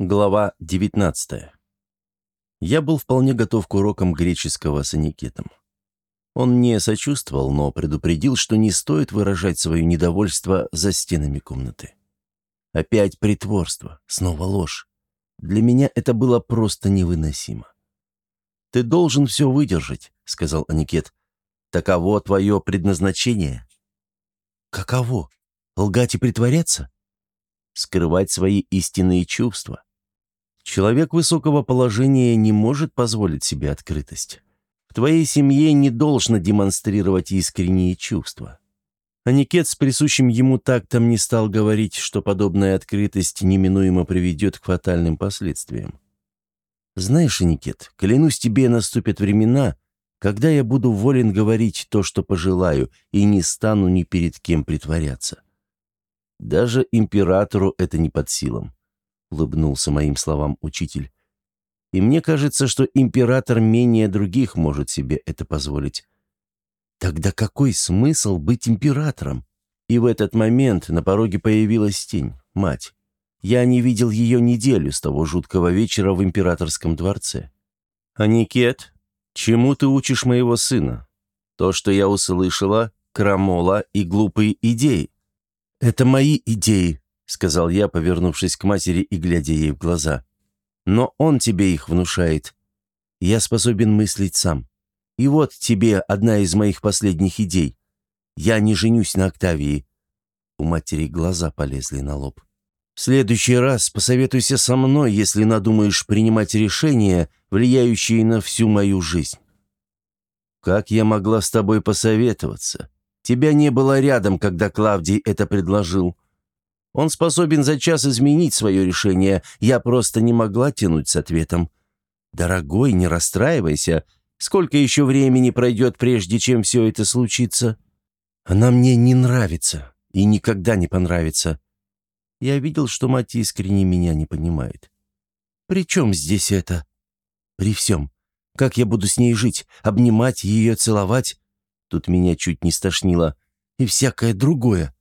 Глава 19. Я был вполне готов к урокам греческого с Аникетом. Он не сочувствовал, но предупредил, что не стоит выражать свое недовольство за стенами комнаты. Опять притворство, снова ложь. Для меня это было просто невыносимо. «Ты должен все выдержать», — сказал Аникет. «Таково твое предназначение». «Каково? Лгать и притворяться?» «Скрывать свои истинные чувства. Человек высокого положения не может позволить себе открытость. В твоей семье не должно демонстрировать искренние чувства. Аникет с присущим ему тактом не стал говорить, что подобная открытость неминуемо приведет к фатальным последствиям. «Знаешь, Аникет, клянусь тебе, наступят времена, когда я буду волен говорить то, что пожелаю, и не стану ни перед кем притворяться. Даже императору это не под силам. — улыбнулся моим словам учитель. «И мне кажется, что император менее других может себе это позволить». «Тогда какой смысл быть императором?» И в этот момент на пороге появилась тень, мать. Я не видел ее неделю с того жуткого вечера в императорском дворце. «Аникет, чему ты учишь моего сына? То, что я услышала, крамола и глупые идеи». «Это мои идеи», — сказал я, повернувшись к матери и глядя ей в глаза. «Но он тебе их внушает. Я способен мыслить сам. И вот тебе одна из моих последних идей. Я не женюсь на Октавии». У матери глаза полезли на лоб. «В следующий раз посоветуйся со мной, если надумаешь принимать решения, влияющие на всю мою жизнь». «Как я могла с тобой посоветоваться? Тебя не было рядом, когда Клавдий это предложил». Он способен за час изменить свое решение. Я просто не могла тянуть с ответом. «Дорогой, не расстраивайся. Сколько еще времени пройдет, прежде чем все это случится?» «Она мне не нравится и никогда не понравится». Я видел, что мать искренне меня не понимает. «При чем здесь это?» «При всем. Как я буду с ней жить? Обнимать ее, целовать?» Тут меня чуть не стошнило. «И всякое другое.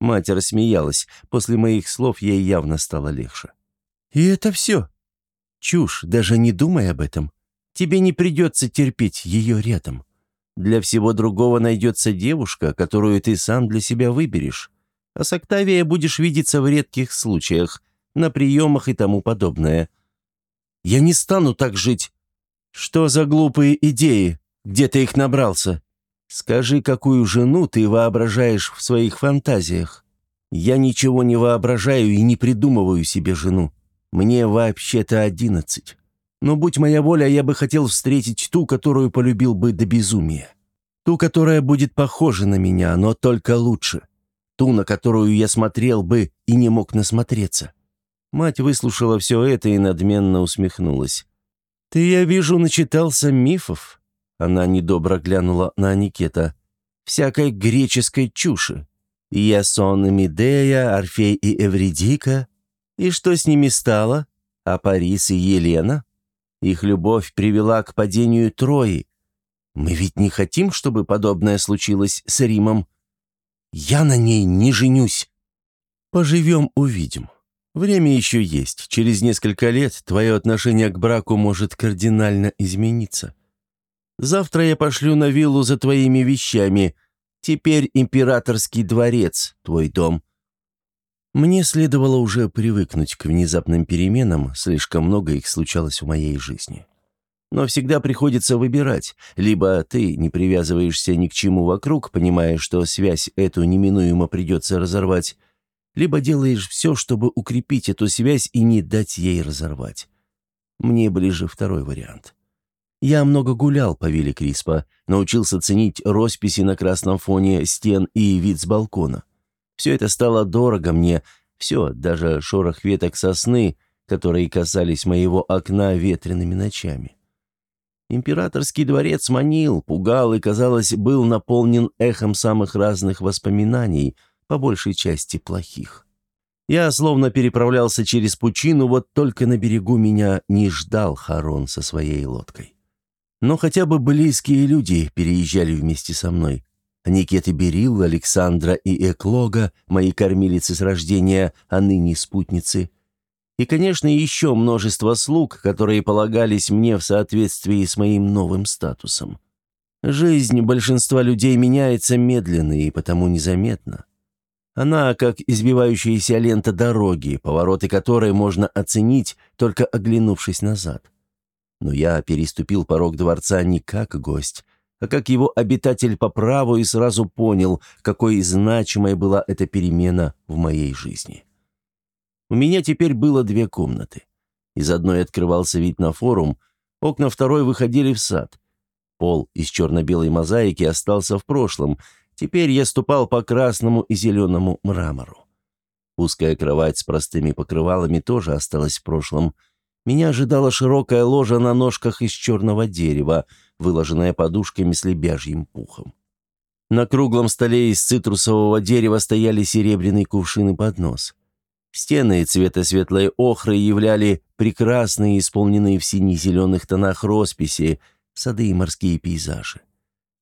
Мать рассмеялась. После моих слов ей явно стало легче. «И это все?» «Чушь, даже не думай об этом. Тебе не придется терпеть ее рядом. Для всего другого найдется девушка, которую ты сам для себя выберешь. А с Октавией будешь видеться в редких случаях, на приемах и тому подобное. Я не стану так жить. Что за глупые идеи? Где ты их набрался? Скажи, какую жену ты воображаешь в своих фантазиях? Я ничего не воображаю и не придумываю себе жену. Мне вообще-то одиннадцать. Но будь моя воля, я бы хотел встретить ту, которую полюбил бы до безумия. Ту, которая будет похожа на меня, но только лучше. Ту, на которую я смотрел бы и не мог насмотреться. Мать выслушала все это и надменно усмехнулась. «Ты, я вижу, начитался мифов. Она недобро глянула на Аникета. «Всякой греческой чуши. Ясон и Медея, Орфей и Эвридика. И что с ними стало? А Парис и Елена? Их любовь привела к падению Трои. Мы ведь не хотим, чтобы подобное случилось с Римом. Я на ней не женюсь. Поживем, увидим. Время еще есть. Через несколько лет твое отношение к браку может кардинально измениться. Завтра я пошлю на виллу за твоими вещами. Теперь императорский дворец, твой дом». Мне следовало уже привыкнуть к внезапным переменам, слишком много их случалось в моей жизни. Но всегда приходится выбирать. Либо ты не привязываешься ни к чему вокруг, понимая, что связь эту неминуемо придется разорвать, либо делаешь все, чтобы укрепить эту связь и не дать ей разорвать. Мне ближе второй вариант. Я много гулял по вилле Криспа, научился ценить росписи на красном фоне стен и вид с балкона. Все это стало дорого мне, все, даже шорох веток сосны, которые касались моего окна ветреными ночами. Императорский дворец манил, пугал и, казалось, был наполнен эхом самых разных воспоминаний, по большей части плохих. Я словно переправлялся через пучину, вот только на берегу меня не ждал Харон со своей лодкой. Но хотя бы близкие люди переезжали вместе со мной. Никет и Берил, Александра и Эклога, мои кормилицы с рождения, а ныне спутницы. И, конечно, еще множество слуг, которые полагались мне в соответствии с моим новым статусом. Жизнь большинства людей меняется медленно и потому незаметно. Она как избивающаяся лента дороги, повороты которой можно оценить, только оглянувшись назад. Но я переступил порог дворца не как гость, а как его обитатель по праву и сразу понял, какой значимой была эта перемена в моей жизни. У меня теперь было две комнаты. Из одной открывался вид на форум, окна второй выходили в сад. Пол из черно-белой мозаики остался в прошлом, теперь я ступал по красному и зеленому мрамору. Узкая кровать с простыми покрывалами тоже осталась в прошлом. Меня ожидала широкая ложа на ножках из черного дерева, выложенная подушками с лебяжьим пухом. На круглом столе из цитрусового дерева стояли серебряный кувшин и поднос. Стены цвета светлой охры являли прекрасные, исполненные в сине-зеленых тонах росписи, сады и морские пейзажи.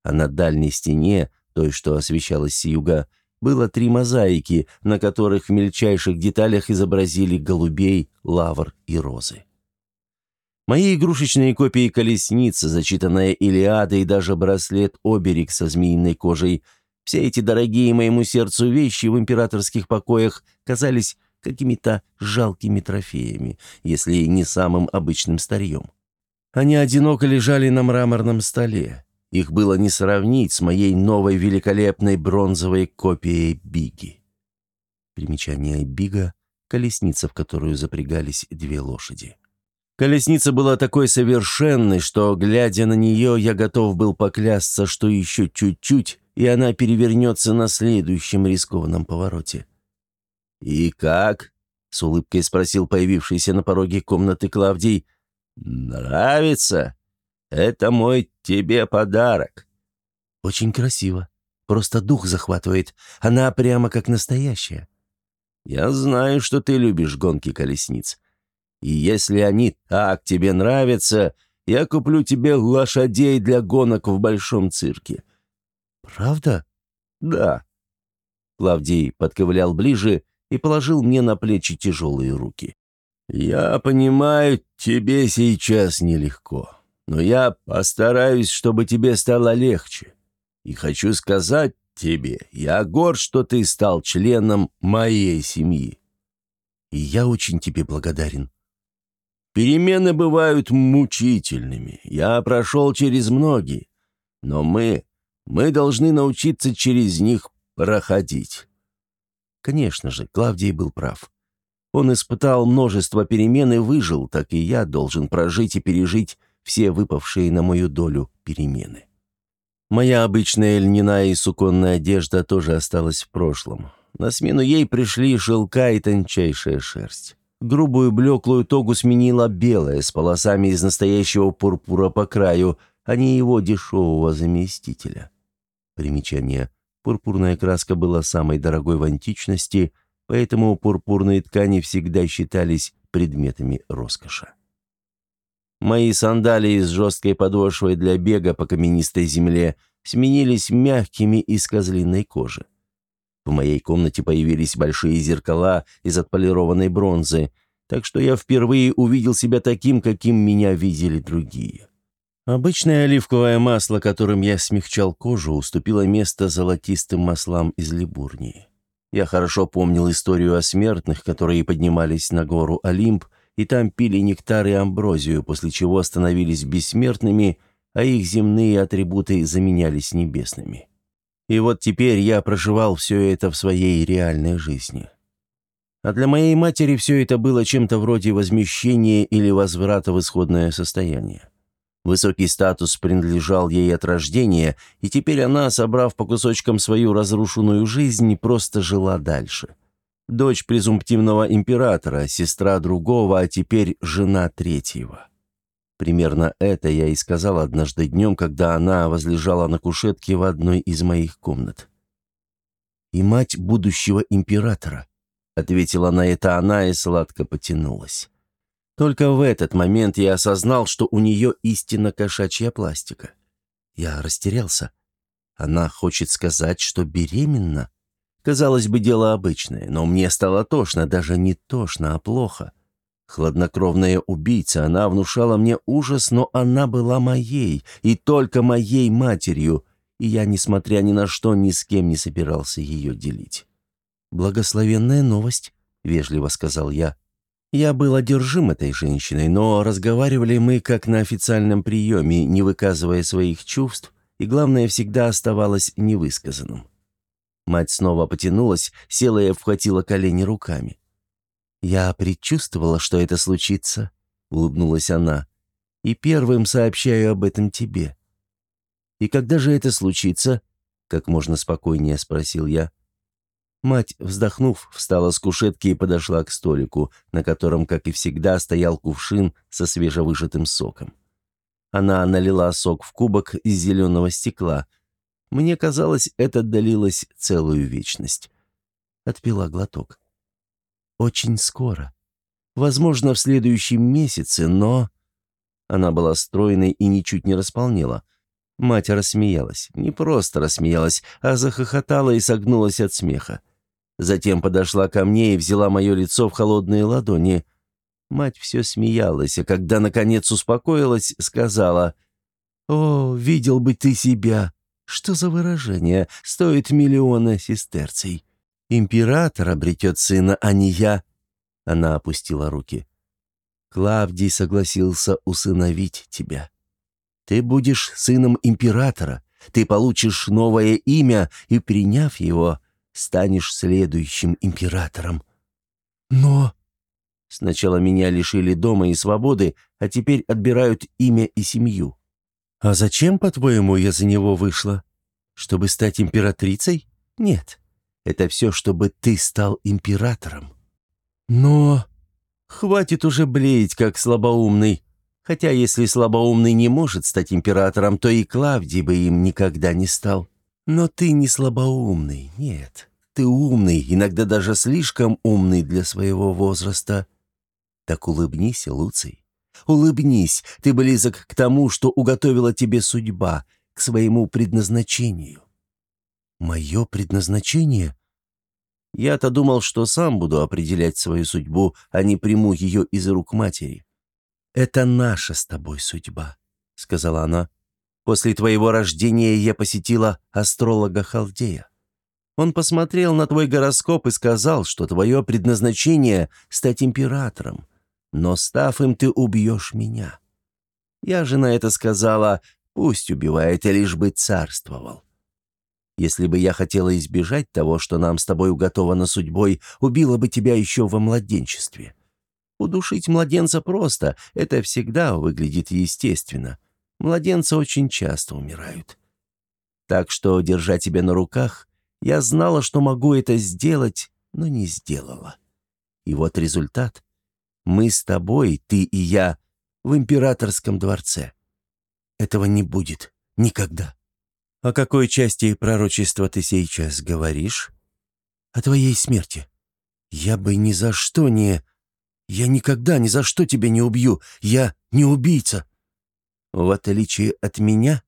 А на дальней стене, той, что освещалась с юга, было три мозаики, на которых в мельчайших деталях изобразили голубей, лавр и розы. Мои игрушечные копии колесницы, зачитанная Илиада и даже браслет-оберег со змеиной кожей – все эти дорогие моему сердцу вещи в императорских покоях казались какими-то жалкими трофеями, если не самым обычным старьем. Они одиноко лежали на мраморном столе. Их было не сравнить с моей новой великолепной бронзовой копией Биги. Примечание Бига — колесница, в которую запрягались две лошади. Колесница была такой совершенной, что, глядя на нее, я готов был поклясться, что еще чуть-чуть, и она перевернется на следующем рискованном повороте. «И как?» — с улыбкой спросил появившийся на пороге комнаты Клавдий. «Нравится? Это мой тебе подарок». «Очень красиво. Просто дух захватывает. Она прямо как настоящая». «Я знаю, что ты любишь гонки колесниц. И если они так тебе нравятся, я куплю тебе лошадей для гонок в большом цирке». «Правда?» «Да». Клавдий подковылял ближе и положил мне на плечи тяжелые руки. «Я понимаю, тебе сейчас нелегко, но я постараюсь, чтобы тебе стало легче. И хочу сказать тебе, я горд, что ты стал членом моей семьи. И я очень тебе благодарен. Перемены бывают мучительными. Я прошел через многие, но мы, мы должны научиться через них проходить. Конечно же, Клавдий был прав. Он испытал множество перемен и выжил, так и я должен прожить и пережить все выпавшие на мою долю перемены. Моя обычная льняная и суконная одежда тоже осталась в прошлом. На смену ей пришли шелка и тончайшая шерсть. Грубую блеклую тогу сменила белая, с полосами из настоящего пурпура по краю, а не его дешевого заместителя. Примечание. Пурпурная краска была самой дорогой в античности, поэтому пурпурные ткани всегда считались предметами роскоши. Мои сандалии с жесткой подошвой для бега по каменистой земле сменились мягкими из козлиной кожи. В моей комнате появились большие зеркала из отполированной бронзы, так что я впервые увидел себя таким, каким меня видели другие. Обычное оливковое масло, которым я смягчал кожу, уступило место золотистым маслам из Либурнии. Я хорошо помнил историю о смертных, которые поднимались на гору Олимп, и там пили нектар и амброзию, после чего становились бессмертными, а их земные атрибуты заменялись небесными. И вот теперь я проживал все это в своей реальной жизни. А для моей матери все это было чем-то вроде возмещения или возврата в исходное состояние. Высокий статус принадлежал ей от рождения, и теперь она, собрав по кусочкам свою разрушенную жизнь, просто жила дальше. Дочь презумптивного императора, сестра другого, а теперь жена третьего. Примерно это я и сказал однажды днем, когда она возлежала на кушетке в одной из моих комнат. «И мать будущего императора», — ответила на это она и сладко потянулась. Только в этот момент я осознал, что у нее истинно кошачья пластика. Я растерялся. Она хочет сказать, что беременна? Казалось бы, дело обычное, но мне стало тошно, даже не тошно, а плохо. Хладнокровная убийца, она внушала мне ужас, но она была моей, и только моей матерью, и я, несмотря ни на что, ни с кем не собирался ее делить. «Благословенная новость», — вежливо сказал я. Я был одержим этой женщиной, но разговаривали мы как на официальном приеме, не выказывая своих чувств, и главное, всегда оставалось невысказанным. Мать снова потянулась, села и обхватила колени руками. «Я предчувствовала, что это случится», — улыбнулась она, — «и первым сообщаю об этом тебе». «И когда же это случится?» — как можно спокойнее спросил я. Мать, вздохнув, встала с кушетки и подошла к столику, на котором, как и всегда, стоял кувшин со свежевыжатым соком. Она налила сок в кубок из зеленого стекла. Мне казалось, это длилось целую вечность. Отпила глоток. «Очень скоро. Возможно, в следующем месяце, но...» Она была стройной и ничуть не располнела. Мать рассмеялась. Не просто рассмеялась, а захохотала и согнулась от смеха. Затем подошла ко мне и взяла мое лицо в холодные ладони. Мать все смеялась, а когда, наконец, успокоилась, сказала, «О, видел бы ты себя! Что за выражение? Стоит миллиона сестерций. Император обретет сына, а не я». Она опустила руки. «Клавдий согласился усыновить тебя. Ты будешь сыном императора, ты получишь новое имя, и, приняв его, станешь следующим императором. Но... Сначала меня лишили дома и свободы, а теперь отбирают имя и семью. А зачем, по-твоему, я за него вышла? Чтобы стать императрицей? Нет. Это все, чтобы ты стал императором. Но... Хватит уже блеять, как слабоумный. Хотя если слабоумный не может стать императором, то и Клавдий бы им никогда не стал. Но ты не слабоумный, нет. Ты умный, иногда даже слишком умный для своего возраста. Так улыбнись, Луций. Улыбнись, ты близок к тому, что уготовила тебе судьба, к своему предназначению. Мое предназначение? Я-то думал, что сам буду определять свою судьбу, а не приму ее из рук матери. Это наша с тобой судьба, сказала она. После твоего рождения я посетила астролога Халдея. Он посмотрел на твой гороскоп и сказал, что твое предназначение — стать императором. Но став им, ты убьешь меня. Я же на это сказала, пусть убивает, и лишь бы царствовал. Если бы я хотела избежать того, что нам с тобой уготовано судьбой, убила бы тебя еще во младенчестве. Удушить младенца просто, это всегда выглядит естественно. Младенцы очень часто умирают. Так что, держа тебя на руках, я знала, что могу это сделать, но не сделала. И вот результат. Мы с тобой, ты и я, в императорском дворце. Этого не будет. Никогда. О какой части пророчества ты сейчас говоришь? О твоей смерти. Я бы ни за что не... Я никогда ни за что тебя не убью. Я не убийца. В отличие от меня,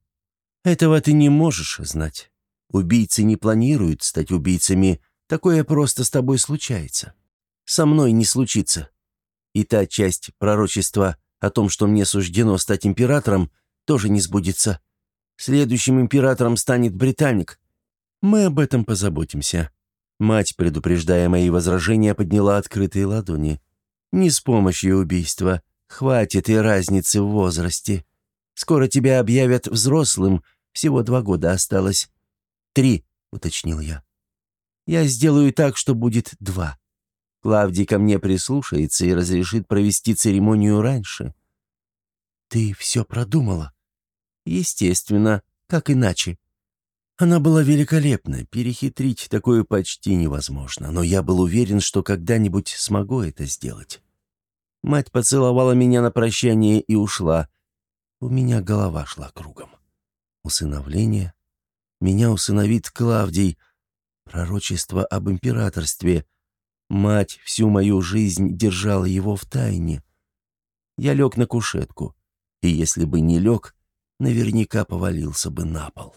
этого ты не можешь знать. Убийцы не планируют стать убийцами. Такое просто с тобой случается. Со мной не случится. И та часть пророчества о том, что мне суждено стать императором, тоже не сбудется. Следующим императором станет британник. Мы об этом позаботимся. Мать, предупреждая мои возражения, подняла открытые ладони. Не с помощью убийства. Хватит и разницы в возрасте. Скоро тебя объявят взрослым, всего два года осталось. «Три», — уточнил я. «Я сделаю так, что будет два. Клавдий ко мне прислушается и разрешит провести церемонию раньше». «Ты все продумала?» «Естественно, как иначе?» Она была великолепна, перехитрить такое почти невозможно, но я был уверен, что когда-нибудь смогу это сделать. Мать поцеловала меня на прощание и ушла, у меня голова шла кругом. Усыновление. Меня усыновит Клавдий. Пророчество об императорстве. Мать всю мою жизнь держала его в тайне. Я лег на кушетку. И если бы не лег, наверняка повалился бы на пол.